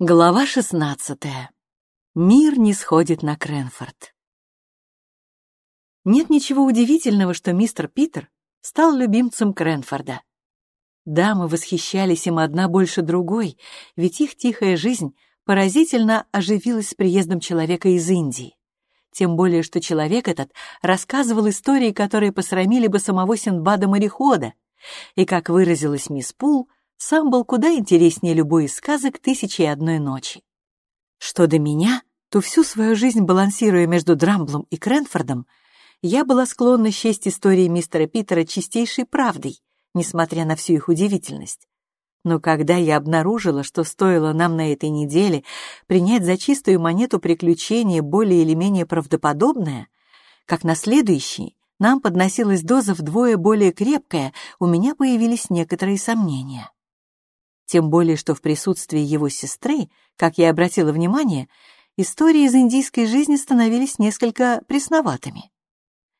Глава шестнадцатая. Мир не сходит на Кренфорд. Нет ничего удивительного, что мистер Питер стал любимцем Кренфорда. Дамы восхищались им одна больше другой, ведь их тихая жизнь поразительно оживилась с приездом человека из Индии. Тем более, что человек этот рассказывал истории, которые посрамили бы самого Синдбада-морехода, и, как выразилась мисс Пул, сам был куда интереснее любой из сказок «Тысячи и одной ночи». Что до меня, то всю свою жизнь, балансируя между Драмблом и Кренфордом, я была склонна счесть истории мистера Питера чистейшей правдой, несмотря на всю их удивительность. Но когда я обнаружила, что стоило нам на этой неделе принять за чистую монету приключение более или менее правдоподобное, как на следующий нам подносилась доза вдвое более крепкая, у меня появились некоторые сомнения. Тем более, что в присутствии его сестры, как я обратила внимание, истории из индийской жизни становились несколько пресноватыми.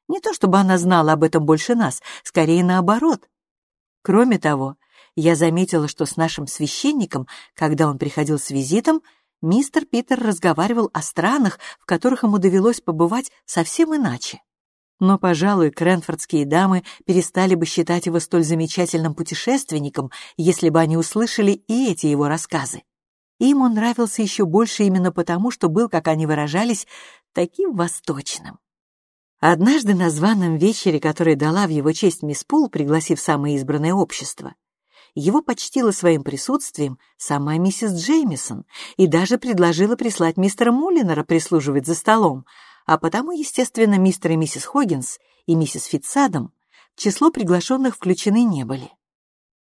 Не то чтобы она знала об этом больше нас, скорее наоборот. Кроме того, я заметила, что с нашим священником, когда он приходил с визитом, мистер Питер разговаривал о странах, в которых ему довелось побывать совсем иначе но, пожалуй, кренфордские дамы перестали бы считать его столь замечательным путешественником, если бы они услышали и эти его рассказы. Им он нравился еще больше именно потому, что был, как они выражались, таким восточным. Однажды на званом вечере, который дала в его честь мисс Пул, пригласив самое избранное общество, его почтила своим присутствием сама миссис Джеймисон и даже предложила прислать мистера Мулинера прислуживать за столом, а потому, естественно, мистер и миссис Хоггинс и миссис Фитсадом в число приглашенных включены не были.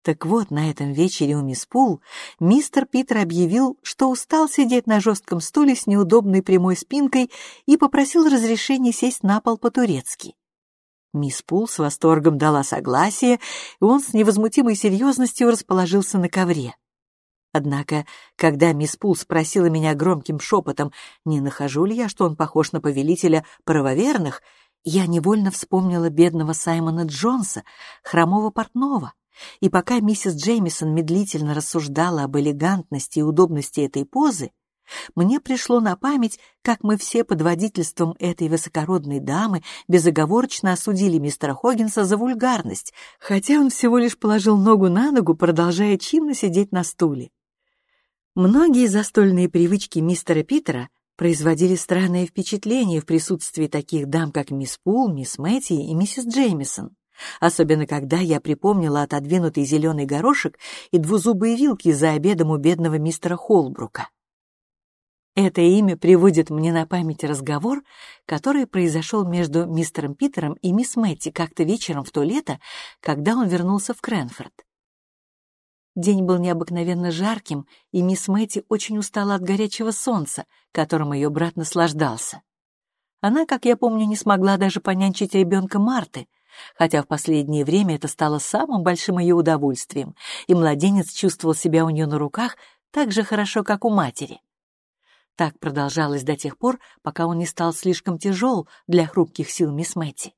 Так вот, на этом вечере у мисс Пул мистер Питер объявил, что устал сидеть на жестком стуле с неудобной прямой спинкой и попросил разрешения сесть на пол по-турецки. Мисс Пул с восторгом дала согласие, и он с невозмутимой серьезностью расположился на ковре. Однако, когда мисс Пул спросила меня громким шепотом, не нахожу ли я, что он похож на повелителя правоверных, я невольно вспомнила бедного Саймона Джонса, хромого портного. И пока миссис Джеймисон медлительно рассуждала об элегантности и удобности этой позы, мне пришло на память, как мы все под водительством этой высокородной дамы безоговорочно осудили мистера Хоггинса за вульгарность, хотя он всего лишь положил ногу на ногу, продолжая чинно сидеть на стуле. Многие застольные привычки мистера Питера производили странное впечатление в присутствии таких дам, как мисс Пул, мисс Мэтти и миссис Джеймисон. Особенно, когда я припомнила отодвинутый зеленый горошек и двузубые вилки за обедом у бедного мистера Холбрука. Это имя приводит мне на память разговор, который произошел между мистером Питером и мисс Мэтти как-то вечером в то лето, когда он вернулся в Кренфорд. День был необыкновенно жарким, и мисс Мэтти очень устала от горячего солнца, которым ее брат наслаждался. Она, как я помню, не смогла даже понянчить ребенка Марты, хотя в последнее время это стало самым большим ее удовольствием, и младенец чувствовал себя у нее на руках так же хорошо, как у матери. Так продолжалось до тех пор, пока он не стал слишком тяжел для хрупких сил мисс Мэтти.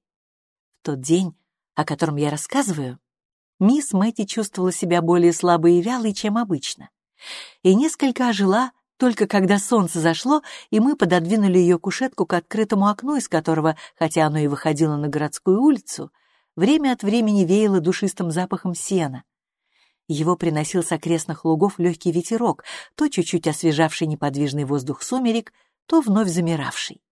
В тот день, о котором я рассказываю, мисс Мэтти чувствовала себя более слабой и вялой, чем обычно, и несколько ожила только когда солнце зашло, и мы пододвинули ее кушетку к открытому окну, из которого, хотя оно и выходило на городскую улицу, время от времени веяло душистым запахом сена. Его приносил с окрестных лугов легкий ветерок, то чуть-чуть освежавший неподвижный воздух сумерек, то вновь замиравший.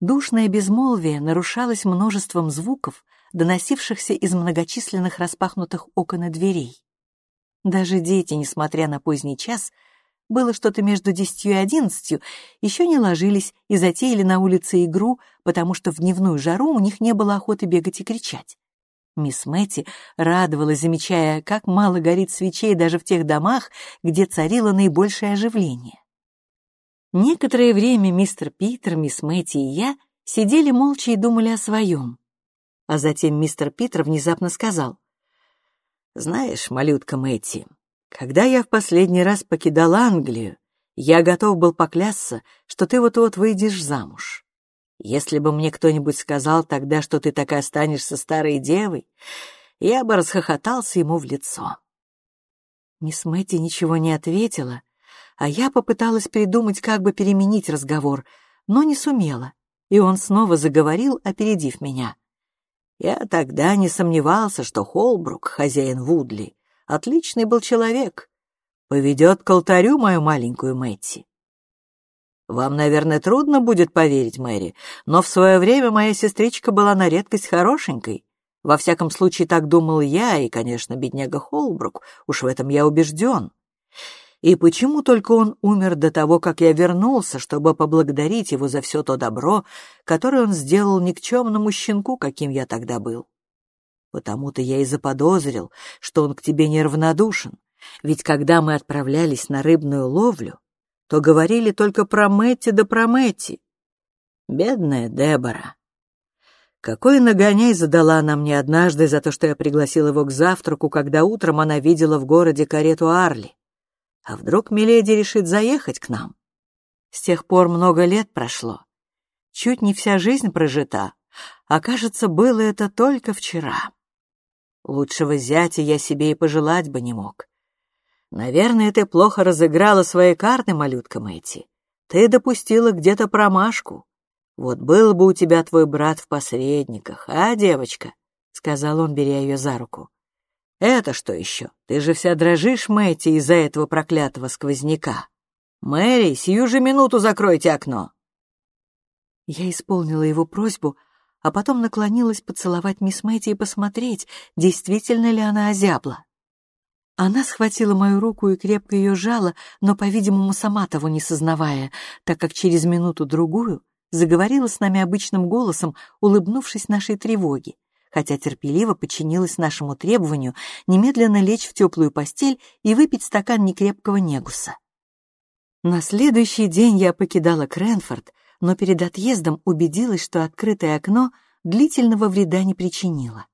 Душное безмолвие нарушалось множеством звуков, доносившихся из многочисленных распахнутых окон и дверей. Даже дети, несмотря на поздний час, было что-то между десятью и одиннадцатью, еще не ложились и затеяли на улице игру, потому что в дневную жару у них не было охоты бегать и кричать. Мисс Мэтти радовалась, замечая, как мало горит свечей даже в тех домах, где царило наибольшее оживление. Некоторое время мистер Питер, мисс Мэтти и я сидели молча и думали о своем. А затем мистер Питер внезапно сказал. «Знаешь, малютка Мэтти, когда я в последний раз покидал Англию, я готов был поклясться, что ты вот-вот выйдешь замуж. Если бы мне кто-нибудь сказал тогда, что ты так и останешься старой девой, я бы расхохотался ему в лицо». Мисс Мэтти ничего не ответила, А я попыталась придумать, как бы переменить разговор, но не сумела, и он снова заговорил, опередив меня. Я тогда не сомневался, что Холбрук, хозяин Вудли, отличный был человек. Поведет к алтарю мою маленькую Мэтти. Вам, наверное, трудно будет поверить, Мэри, но в свое время моя сестричка была на редкость хорошенькой. Во всяком случае, так думал я, и, конечно, бедняга Холбрук, уж в этом я убежден. И почему только он умер до того, как я вернулся, чтобы поблагодарить его за все то добро, которое он сделал никчемному щенку, каким я тогда был? Потому-то я и заподозрил, что он к тебе неравнодушен, ведь когда мы отправлялись на рыбную ловлю, то говорили только про Мэтти да про Мэтти. Бедная Дебора. Какой нагоняй задала она мне однажды за то, что я пригласил его к завтраку, когда утром она видела в городе карету Арли. А вдруг Миледи решит заехать к нам? С тех пор много лет прошло. Чуть не вся жизнь прожита, а, кажется, было это только вчера. Лучшего зятя я себе и пожелать бы не мог. Наверное, ты плохо разыграла свои карты, малютка Мэти. Ты допустила где-то промашку. Вот был бы у тебя твой брат в посредниках, а, девочка? — сказал он, беря ее за руку. «Это что еще? Ты же вся дрожишь, Мэти, из-за этого проклятого сквозняка. Мэри, сию же минуту закройте окно!» Я исполнила его просьбу, а потом наклонилась поцеловать мисс Мэти и посмотреть, действительно ли она озябла. Она схватила мою руку и крепко ее жала, но, по-видимому, сама того не сознавая, так как через минуту-другую заговорила с нами обычным голосом, улыбнувшись нашей тревоге хотя терпеливо подчинилась нашему требованию немедленно лечь в теплую постель и выпить стакан некрепкого негуса. На следующий день я покидала Кренфорд, но перед отъездом убедилась, что открытое окно длительного вреда не причинило.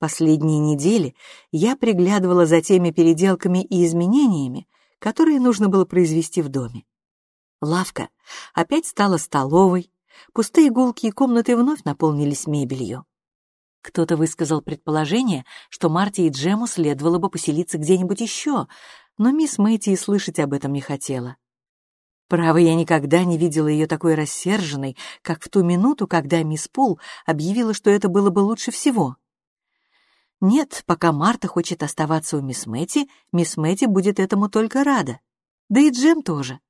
Последние недели я приглядывала за теми переделками и изменениями, которые нужно было произвести в доме. Лавка опять стала столовой, пустые гулки и комнаты вновь наполнились мебелью. Кто-то высказал предположение, что Марти и Джему следовало бы поселиться где-нибудь еще, но мисс Мэйти и слышать об этом не хотела. Право, я никогда не видела ее такой рассерженной, как в ту минуту, когда мисс Пул объявила, что это было бы лучше всего. Нет, пока Марта хочет оставаться у мисс Мэтти, мисс Мэтти будет этому только рада. Да и Джем тоже.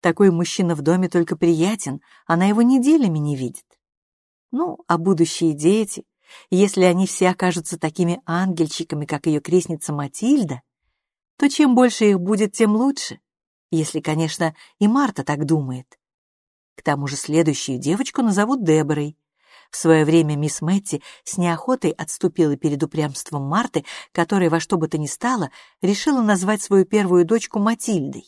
Такой мужчина в доме только приятен, она его неделями не видит. Ну, а будущие дети, если они все окажутся такими ангельчиками, как ее крестница Матильда, то чем больше их будет, тем лучше, если, конечно, и Марта так думает. К тому же следующую девочку назовут Деборой. В свое время мисс Мэтти с неохотой отступила перед упрямством Марты, которая во что бы то ни стало решила назвать свою первую дочку Матильдой.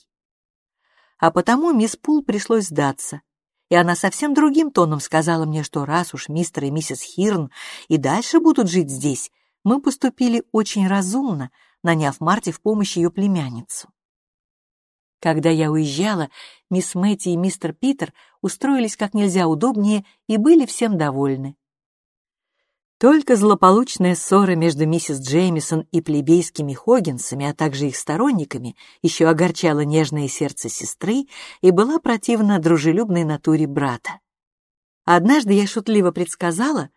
А потому мисс Пул пришлось сдаться и она совсем другим тоном сказала мне, что раз уж мистер и миссис Хирн и дальше будут жить здесь, мы поступили очень разумно, наняв Марти в помощь ее племянницу. Когда я уезжала, мисс Мэтти и мистер Питер устроились как нельзя удобнее и были всем довольны. Только злополучная ссора между миссис Джеймисон и плебейскими Хоггинсами, а также их сторонниками, еще огорчала нежное сердце сестры и была противна дружелюбной натуре брата. Однажды я шутливо предсказала,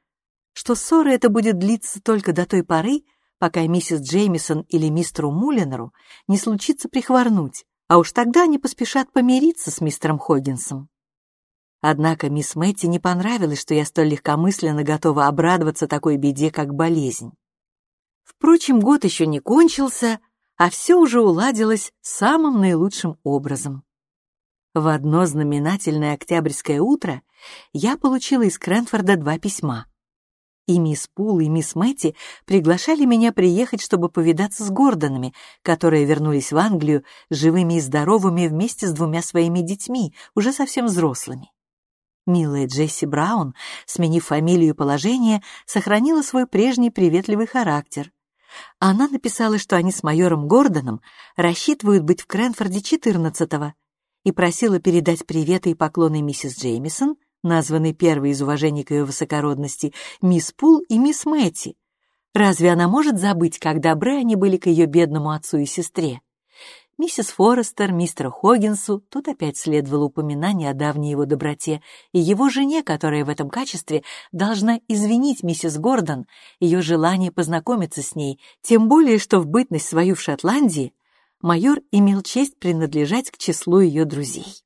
что ссора эта будет длиться только до той поры, пока миссис Джеймисон или мистеру Мулинеру не случится прихворнуть, а уж тогда они поспешат помириться с мистером Хоггинсом. Однако мисс Мэтти не понравилось, что я столь легкомысленно готова обрадоваться такой беде, как болезнь. Впрочем, год еще не кончился, а все уже уладилось самым наилучшим образом. В одно знаменательное октябрьское утро я получила из Крэнфорда два письма. И мисс Пул, и мисс Мэтти приглашали меня приехать, чтобы повидаться с Гордонами, которые вернулись в Англию живыми и здоровыми вместе с двумя своими детьми, уже совсем взрослыми. Милая Джесси Браун, сменив фамилию и положение, сохранила свой прежний приветливый характер. Она написала, что они с майором Гордоном рассчитывают быть в Кренфорде 14-го и просила передать приветы и поклоны миссис Джеймисон, названной первой из уважения к ее высокородности, мисс Пул и мисс Мэтти. Разве она может забыть, как добры они были к ее бедному отцу и сестре? Миссис Форестер, мистеру Хоггинсу, тут опять следовало упоминание о давней его доброте, и его жене, которая в этом качестве должна извинить миссис Гордон ее желание познакомиться с ней, тем более, что в бытность свою в Шотландии майор имел честь принадлежать к числу ее друзей.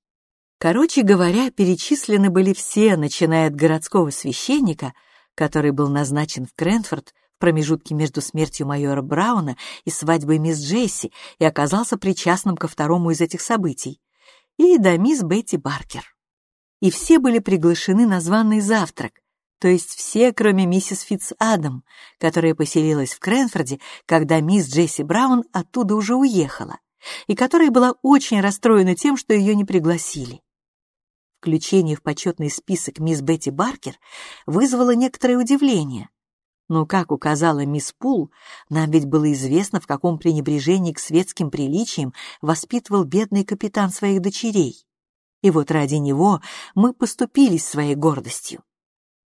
Короче говоря, перечислены были все, начиная от городского священника, который был назначен в Кренфорд промежутке между смертью майора Брауна и свадьбой мисс Джесси и оказался причастным ко второму из этих событий, и до мисс Бетти Баркер. И все были приглашены на званый завтрак, то есть все, кроме миссис Фитц Адам, которая поселилась в Кренфорде, когда мисс Джесси Браун оттуда уже уехала, и которая была очень расстроена тем, что ее не пригласили. Включение в почетный список мисс Бетти Баркер вызвало некоторое удивление, но, как указала мисс Пул, нам ведь было известно, в каком пренебрежении к светским приличиям воспитывал бедный капитан своих дочерей. И вот ради него мы поступились своей гордостью.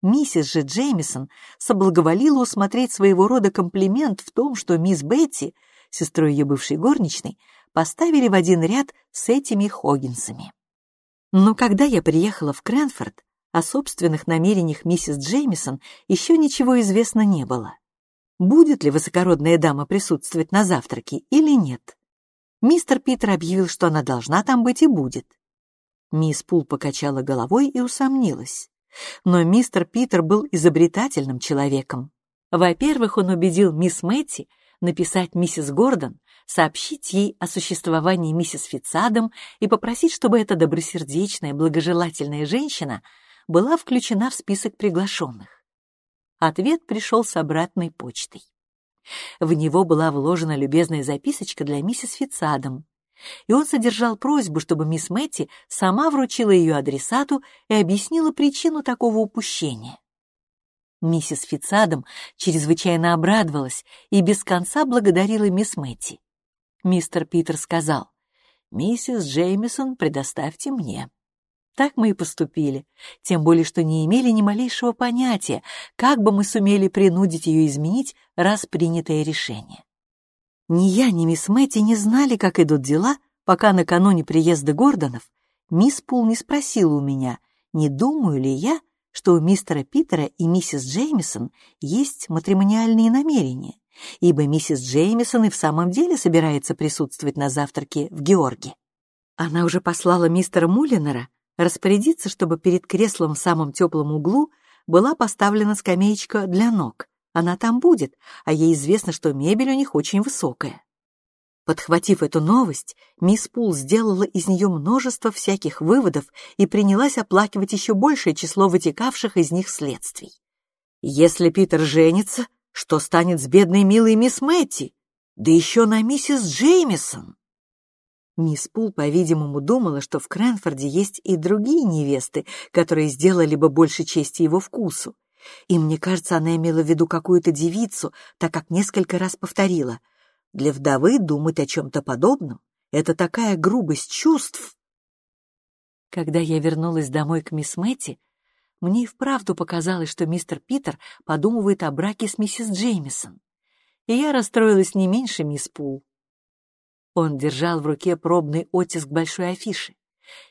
Миссис же Джеймисон соблаговолила усмотреть своего рода комплимент в том, что мисс Бетти, сестрой ее бывшей горничной, поставили в один ряд с этими Хоггинсами. Но когда я приехала в Кренфорд, о собственных намерениях миссис Джеймисон еще ничего известно не было. Будет ли высокородная дама присутствовать на завтраке или нет? Мистер Питер объявил, что она должна там быть и будет. Мисс Пул покачала головой и усомнилась. Но мистер Питер был изобретательным человеком. Во-первых, он убедил мисс Мэтти написать миссис Гордон, сообщить ей о существовании миссис Фитцадом и попросить, чтобы эта добросердечная, благожелательная женщина была включена в список приглашенных. Ответ пришел с обратной почтой. В него была вложена любезная записочка для миссис Фитцадом, и он содержал просьбу, чтобы мисс Мэтти сама вручила ее адресату и объяснила причину такого упущения. Миссис Фитцадом чрезвычайно обрадовалась и без конца благодарила мисс Мэтти. Мистер Питер сказал, «Миссис Джеймисон предоставьте мне». Так мы и поступили, тем более что не имели ни малейшего понятия, как бы мы сумели принудить ее изменить раз принятое решение. Ни я, ни мисс Мэтти не знали, как идут дела, пока накануне приезда Гордонов мисс Пул не спросила у меня, не думаю ли я, что у мистера Питера и миссис Джеймисон есть матримониальные намерения, ибо миссис Джеймисон и в самом деле собирается присутствовать на завтраке в Георге. Она уже послала мистера Мулинера распорядиться, чтобы перед креслом в самом теплом углу была поставлена скамеечка для ног. Она там будет, а ей известно, что мебель у них очень высокая. Подхватив эту новость, мисс Пул сделала из нее множество всяких выводов и принялась оплакивать еще большее число вытекавших из них следствий. Если Питер женится, что станет с бедной милой мисс Мэтти? Да еще на миссис Джеймисон! Мисс Пул, по-видимому, думала, что в Крэнфорде есть и другие невесты, которые сделали бы больше чести его вкусу. И мне кажется, она имела в виду какую-то девицу, так как несколько раз повторила. Для вдовы думать о чем-то подобном — это такая грубость чувств. Когда я вернулась домой к мисс Мэтти, мне и вправду показалось, что мистер Питер подумывает о браке с миссис Джеймисон. И я расстроилась не меньше мисс Пул. Он держал в руке пробный оттиск большой афиши.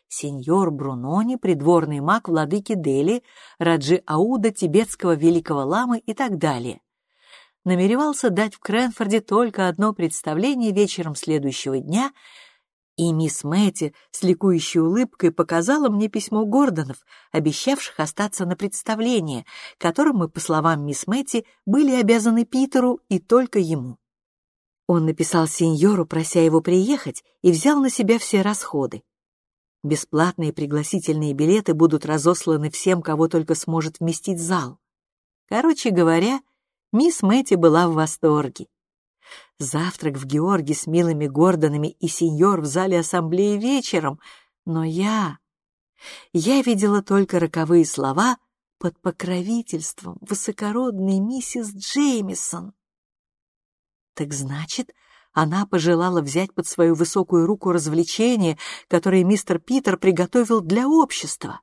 Сеньор Брунони, придворный маг владыки Дели, Раджи Ауда, тибетского великого ламы и так далее. Намеревался дать в Кренфорде только одно представление вечером следующего дня, и мисс Мэтти с ликующей улыбкой показала мне письмо Гордонов, обещавших остаться на представление, которым мы, по словам мисс Мэтти, были обязаны Питеру и только ему. Он написал сеньору, прося его приехать, и взял на себя все расходы. Бесплатные пригласительные билеты будут разосланы всем, кого только сможет вместить зал. Короче говоря, мисс Мэтти была в восторге. Завтрак в Георге с милыми Гордонами и сеньор в зале ассамблеи вечером, но я... Я видела только роковые слова под покровительством высокородной миссис Джеймисон. Так значит, она пожелала взять под свою высокую руку развлечение, которое мистер Питер приготовил для общества.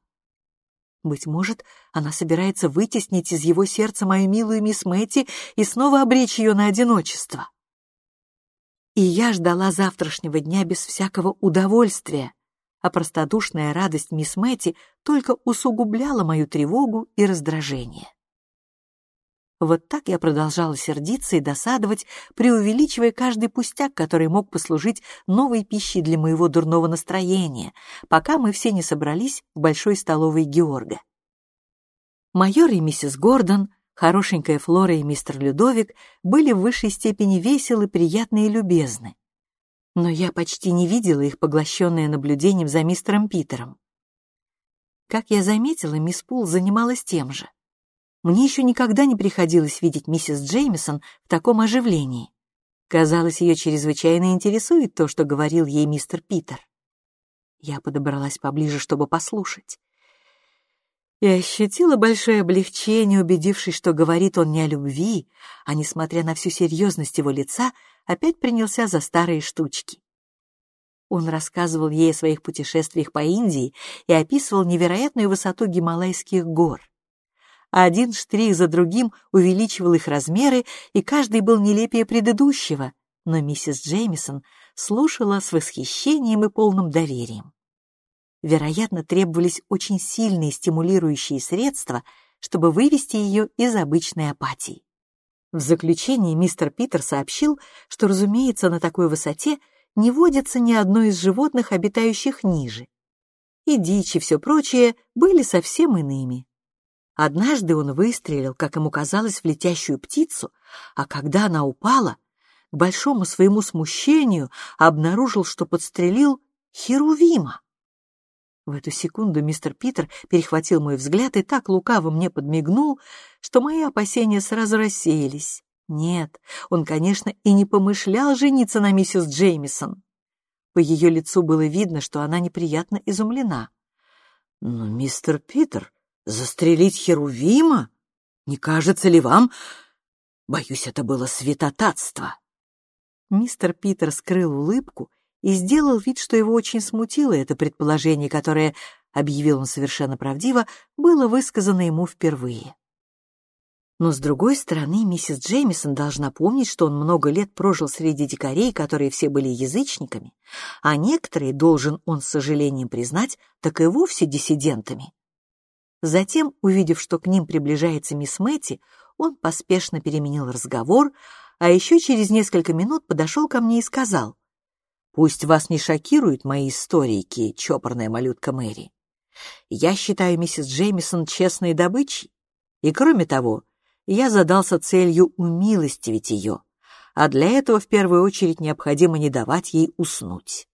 Быть может, она собирается вытеснить из его сердца мою милую мисс Мэтти и снова обречь ее на одиночество. И я ждала завтрашнего дня без всякого удовольствия, а простодушная радость мисс Мэтти только усугубляла мою тревогу и раздражение. Вот так я продолжала сердиться и досадовать, преувеличивая каждый пустяк, который мог послужить новой пищей для моего дурного настроения, пока мы все не собрались в большой столовой Георга. Майор и миссис Гордон, хорошенькая Флора и мистер Людовик были в высшей степени веселы, приятны и любезны. Но я почти не видела их, поглощенные наблюдением за мистером Питером. Как я заметила, мисс Пул занималась тем же. Мне еще никогда не приходилось видеть миссис Джеймисон в таком оживлении. Казалось, ее чрезвычайно интересует то, что говорил ей мистер Питер. Я подобралась поближе, чтобы послушать. И ощутила большое облегчение, убедившись, что говорит он не о любви, а, несмотря на всю серьезность его лица, опять принялся за старые штучки. Он рассказывал ей о своих путешествиях по Индии и описывал невероятную высоту Гималайских гор. Один штрих за другим увеличивал их размеры, и каждый был нелепее предыдущего, но миссис Джеймисон слушала с восхищением и полным доверием. Вероятно, требовались очень сильные стимулирующие средства, чтобы вывести ее из обычной апатии. В заключение мистер Питер сообщил, что, разумеется, на такой высоте не водится ни одно из животных, обитающих ниже. И дичь и все прочее были совсем иными. Однажды он выстрелил, как ему казалось, в летящую птицу, а когда она упала, к большому своему смущению обнаружил, что подстрелил Херувима. В эту секунду мистер Питер перехватил мой взгляд и так лукаво мне подмигнул, что мои опасения сразу рассеялись. Нет, он, конечно, и не помышлял жениться на миссис Джеймисон. По ее лицу было видно, что она неприятно изумлена. «Но, мистер Питер, Застрелить Херувима? Не кажется ли вам? Боюсь, это было святотатство. Мистер Питер скрыл улыбку и сделал вид, что его очень смутило это предположение, которое, объявил он совершенно правдиво, было высказано ему впервые. Но, с другой стороны, миссис Джеймисон должна помнить, что он много лет прожил среди дикарей, которые все были язычниками, а некоторые, должен он с сожалением признать, так и вовсе диссидентами. Затем, увидев, что к ним приближается мисс Мэтти, он поспешно переменил разговор, а еще через несколько минут подошел ко мне и сказал, «Пусть вас не шокируют мои историки, чопорная малютка Мэри. Я считаю миссис Джеймисон честной добычей, и, кроме того, я задался целью умилостивить ее, а для этого в первую очередь необходимо не давать ей уснуть.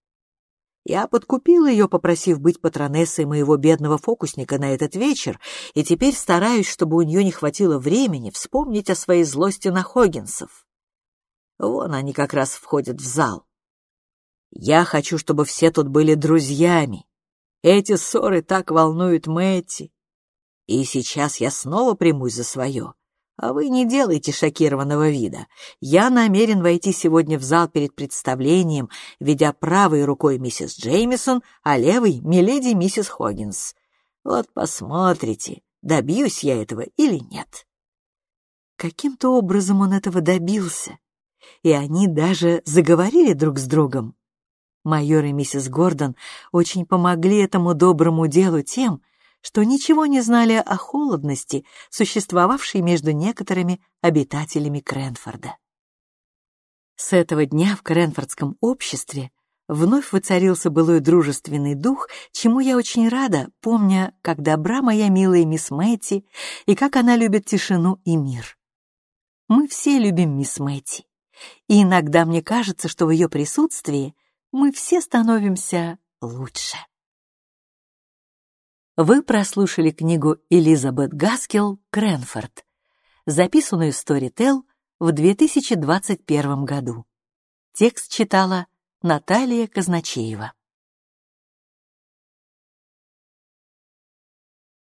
Я подкупил ее, попросив быть патронессой моего бедного фокусника на этот вечер, и теперь стараюсь, чтобы у нее не хватило времени вспомнить о своей злости на Хоггинсов. Вон они как раз входят в зал. Я хочу, чтобы все тут были друзьями. Эти ссоры так волнуют Мэтти. И сейчас я снова примусь за свое. А вы не делайте шокированного вида. Я намерен войти сегодня в зал перед представлением, ведя правой рукой миссис Джеймисон, а левой — миледи миссис Хоггинс. Вот посмотрите, добьюсь я этого или нет. Каким-то образом он этого добился, и они даже заговорили друг с другом. Майор и миссис Гордон очень помогли этому доброму делу тем, что ничего не знали о холодности, существовавшей между некоторыми обитателями Кренфорда. С этого дня в Кренфордском обществе вновь воцарился былой дружественный дух, чему я очень рада, помня, как добра моя милая мисс Мэтти и как она любит тишину и мир. Мы все любим мисс Мэтти, и иногда мне кажется, что в ее присутствии мы все становимся лучше. Вы прослушали книгу Элизабет Гаскел «Кренфорд», записанную Storytel в 2021 году. Текст читала Наталья Казначеева.